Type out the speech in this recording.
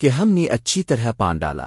کہ ہم نے اچھی طرح پان ڈالا۔